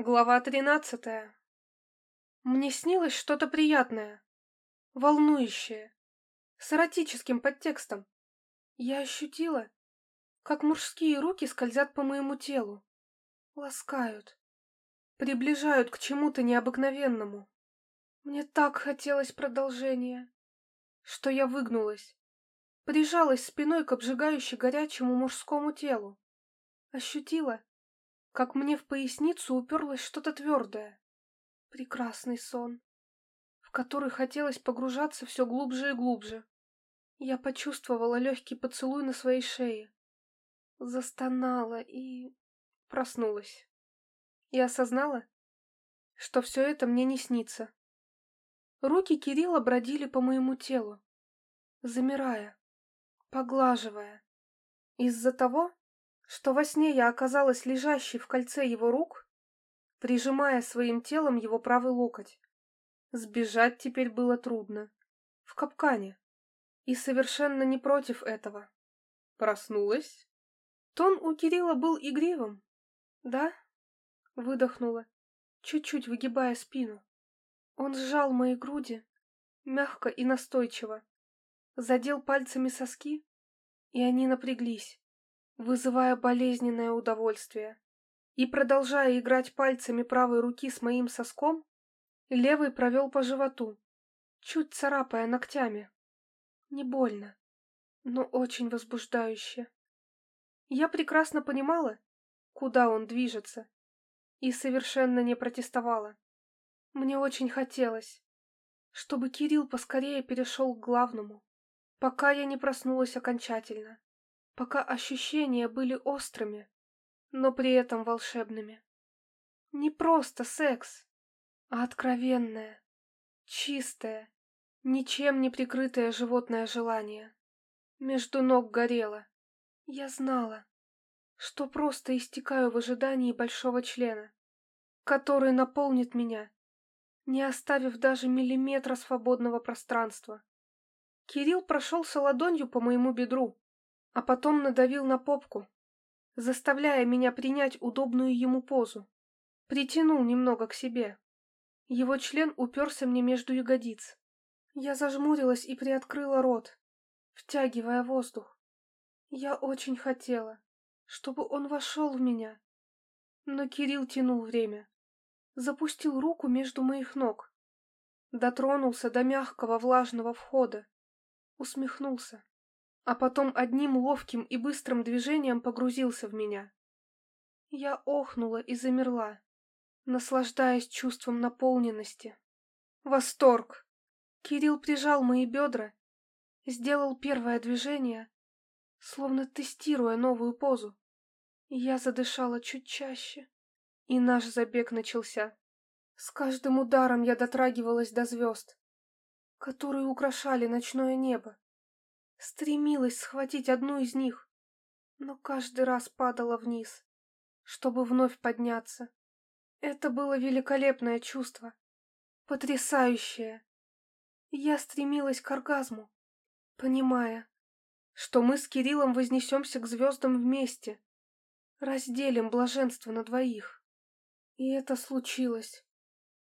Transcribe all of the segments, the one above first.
Глава тринадцатая. Мне снилось что-то приятное, волнующее, с эротическим подтекстом. Я ощутила, как мужские руки скользят по моему телу, ласкают, приближают к чему-то необыкновенному. Мне так хотелось продолжения, что я выгнулась, прижалась спиной к обжигающе горячему мужскому телу, ощутила, как мне в поясницу уперлось что-то твердое. Прекрасный сон, в который хотелось погружаться все глубже и глубже. Я почувствовала легкий поцелуй на своей шее, застонала и проснулась. И осознала, что все это мне не снится. Руки Кирилла бродили по моему телу, замирая, поглаживая. Из-за того, что во сне я оказалась лежащей в кольце его рук, прижимая своим телом его правый локоть. Сбежать теперь было трудно. В капкане. И совершенно не против этого. Проснулась? Тон у Кирилла был игривым. Да? Выдохнула, чуть-чуть выгибая спину. Он сжал мои груди, мягко и настойчиво. Задел пальцами соски, и они напряглись вызывая болезненное удовольствие. И, продолжая играть пальцами правой руки с моим соском, левый провел по животу, чуть царапая ногтями. Не больно, но очень возбуждающе. Я прекрасно понимала, куда он движется, и совершенно не протестовала. Мне очень хотелось, чтобы Кирилл поскорее перешел к главному, пока я не проснулась окончательно пока ощущения были острыми, но при этом волшебными. Не просто секс, а откровенное, чистое, ничем не прикрытое животное желание. Между ног горело. Я знала, что просто истекаю в ожидании большого члена, который наполнит меня, не оставив даже миллиметра свободного пространства. Кирилл прошелся ладонью по моему бедру, а потом надавил на попку, заставляя меня принять удобную ему позу. Притянул немного к себе. Его член уперся мне между ягодиц. Я зажмурилась и приоткрыла рот, втягивая воздух. Я очень хотела, чтобы он вошел в меня. Но Кирилл тянул время. Запустил руку между моих ног. Дотронулся до мягкого влажного входа. Усмехнулся а потом одним ловким и быстрым движением погрузился в меня. Я охнула и замерла, наслаждаясь чувством наполненности. Восторг! Кирилл прижал мои бедра, сделал первое движение, словно тестируя новую позу. Я задышала чуть чаще, и наш забег начался. С каждым ударом я дотрагивалась до звезд, которые украшали ночное небо. Стремилась схватить одну из них, но каждый раз падала вниз, чтобы вновь подняться. Это было великолепное чувство, потрясающее. Я стремилась к оргазму, понимая, что мы с Кириллом вознесемся к звездам вместе, разделим блаженство на двоих. И это случилось.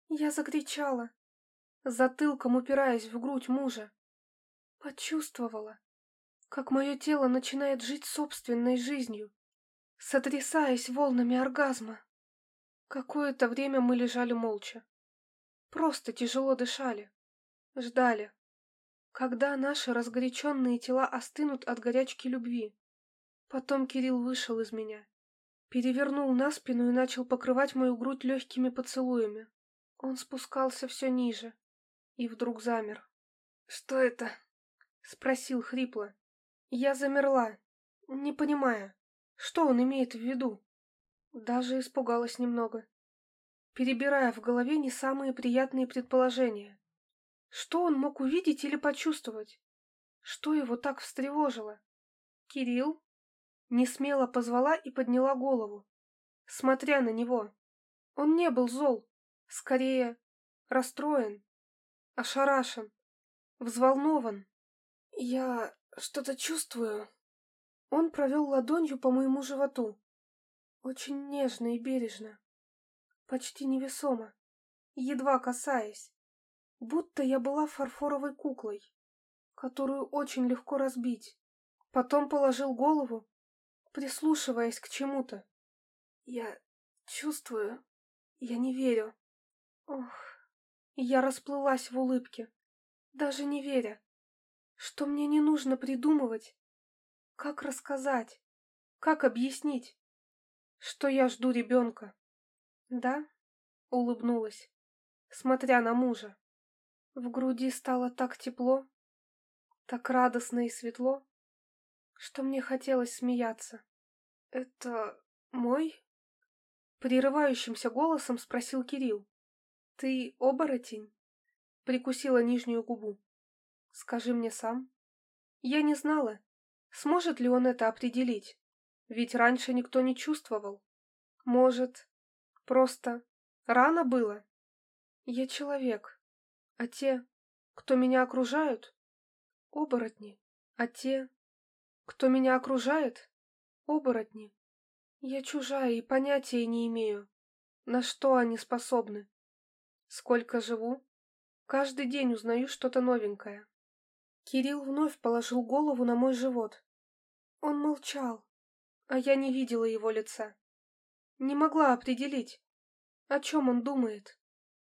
Я закричала, затылком упираясь в грудь мужа. Почувствовала, как мое тело начинает жить собственной жизнью, сотрясаясь волнами оргазма. Какое-то время мы лежали молча. Просто тяжело дышали. Ждали. Когда наши разгоряченные тела остынут от горячки любви. Потом Кирилл вышел из меня. Перевернул на спину и начал покрывать мою грудь легкими поцелуями. Он спускался все ниже. И вдруг замер. «Что это?» — спросил хрипло. Я замерла, не понимая, что он имеет в виду. Даже испугалась немного, перебирая в голове не самые приятные предположения. Что он мог увидеть или почувствовать? Что его так встревожило? Кирилл? Не смело позвала и подняла голову, смотря на него. Он не был зол, скорее расстроен, ошарашен, взволнован. Я что-то чувствую. Он провел ладонью по моему животу. Очень нежно и бережно. почти невесомо, едва касаясь, будто я была фарфоровой куклой, которую очень легко разбить. Потом положил голову, прислушиваясь к чему-то. Я чувствую, я не верю. Ох, я расплылась в улыбке, даже не веря, что мне не нужно придумывать, как рассказать, как объяснить, что я жду ребенка. Да? Улыбнулась, смотря на мужа. В груди стало так тепло, так радостно и светло, что мне хотелось смеяться. «Это мой?» Прерывающимся голосом спросил Кирилл. «Ты оборотень?» Прикусила нижнюю губу. «Скажи мне сам». Я не знала, сможет ли он это определить, ведь раньше никто не чувствовал. Может, просто рано было? Я человек, а те, кто меня окружают, оборотни, а те, кто меня окружает, оборотни. Я чужая и понятия не имею, на что они способны. Сколько живу, каждый день узнаю что-то новенькое. Кирилл вновь положил голову на мой живот. Он молчал, а я не видела его лица. Не могла определить, о чем он думает.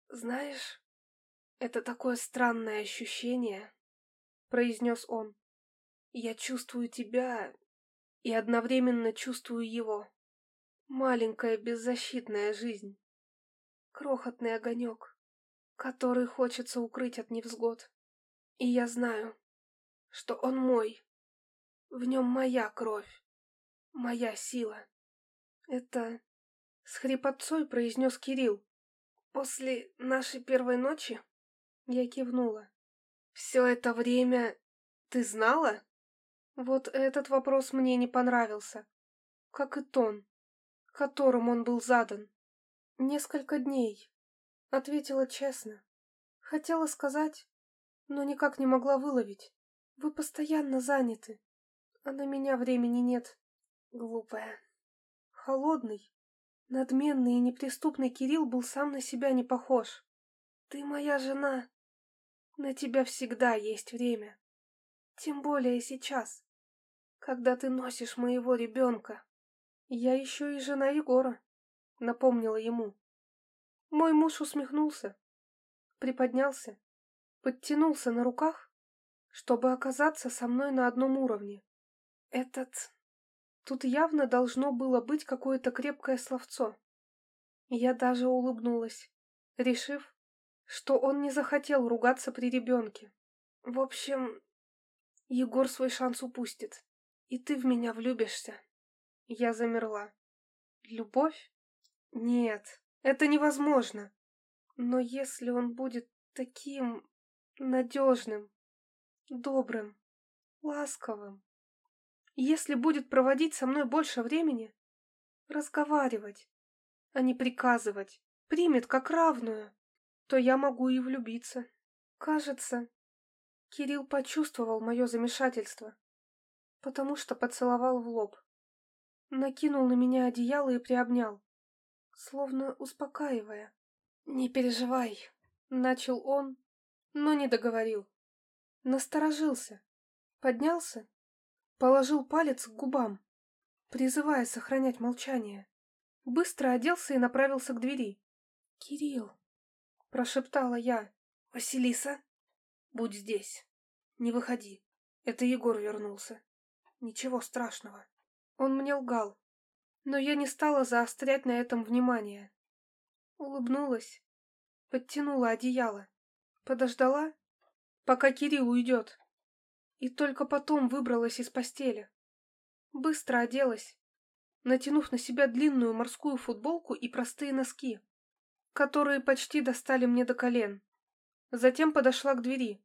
Знаешь, это такое странное ощущение, произнес он. Я чувствую тебя и одновременно чувствую его. Маленькая беззащитная жизнь. Крохотный огонек, который хочется укрыть от невзгод. И я знаю, что он мой. В нем моя кровь, моя сила. Это с хрипотцой произнес Кирилл. После нашей первой ночи я кивнула. Все это время ты знала? Вот этот вопрос мне не понравился, как и тон, которым он был задан. Несколько дней, ответила честно. Хотела сказать, но никак не могла выловить. Вы постоянно заняты, а на меня времени нет. Глупая. Холодный, надменный и неприступный Кирилл был сам на себя не похож. Ты моя жена. На тебя всегда есть время. Тем более сейчас, когда ты носишь моего ребенка. Я еще и жена Егора, напомнила ему. Мой муж усмехнулся, приподнялся, подтянулся на руках, чтобы оказаться со мной на одном уровне. Этот... Тут явно должно было быть какое-то крепкое словцо. Я даже улыбнулась, решив, что он не захотел ругаться при ребенке. В общем, Егор свой шанс упустит, и ты в меня влюбишься. Я замерла. Любовь? Нет, это невозможно. Но если он будет таким надежным, добрым, ласковым, если будет проводить со мной больше времени, разговаривать, а не приказывать, примет как равную, то я могу и влюбиться. Кажется, Кирилл почувствовал мое замешательство, потому что поцеловал в лоб. Накинул на меня одеяло и приобнял, словно успокаивая. «Не переживай», — начал он, но не договорил. Насторожился, поднялся, положил палец к губам, призывая сохранять молчание. Быстро оделся и направился к двери. «Кирилл», — прошептала я, — «Василиса?» Будь здесь. Не выходи. Это Егор вернулся. Ничего страшного. Он мне лгал. Но я не стала заострять на этом внимание. Улыбнулась. Подтянула одеяло. Подождала, пока Кирилл уйдет. И только потом выбралась из постели. Быстро оделась, натянув на себя длинную морскую футболку и простые носки, которые почти достали мне до колен. Затем подошла к двери.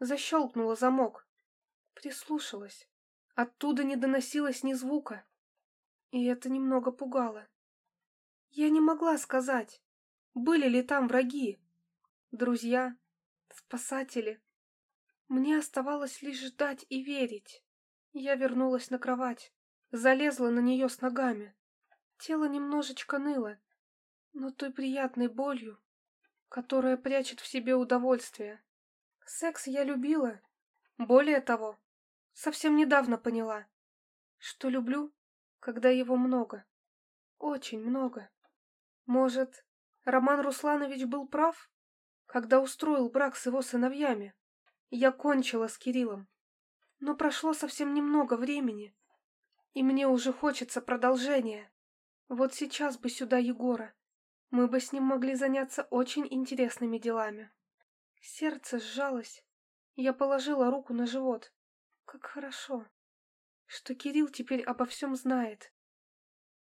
Защелкнула замок. Прислушалась. Оттуда не доносилось ни звука. И это немного пугало. Я не могла сказать, были ли там враги, друзья, спасатели. Мне оставалось лишь ждать и верить. Я вернулась на кровать, залезла на нее с ногами. Тело немножечко ныло, но той приятной болью, которая прячет в себе удовольствие. Секс я любила. Более того, совсем недавно поняла, что люблю, когда его много. Очень много. Может, Роман Русланович был прав, когда устроил брак с его сыновьями? Я кончила с Кириллом. Но прошло совсем немного времени, и мне уже хочется продолжения. Вот сейчас бы сюда Егора. Мы бы с ним могли заняться очень интересными делами. Сердце сжалось. Я положила руку на живот. Как хорошо, что Кирилл теперь обо всем знает.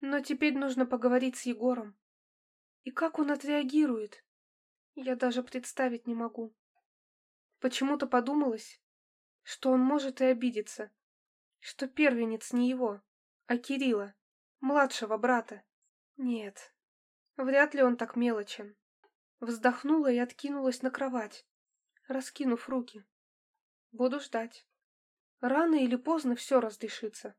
Но теперь нужно поговорить с Егором. И как он отреагирует? Я даже представить не могу. Почему-то подумалось, что он может и обидеться, что первенец не его, а Кирилла, младшего брата. Нет, вряд ли он так мелочен. Вздохнула и откинулась на кровать, раскинув руки. Буду ждать. Рано или поздно все разрешится.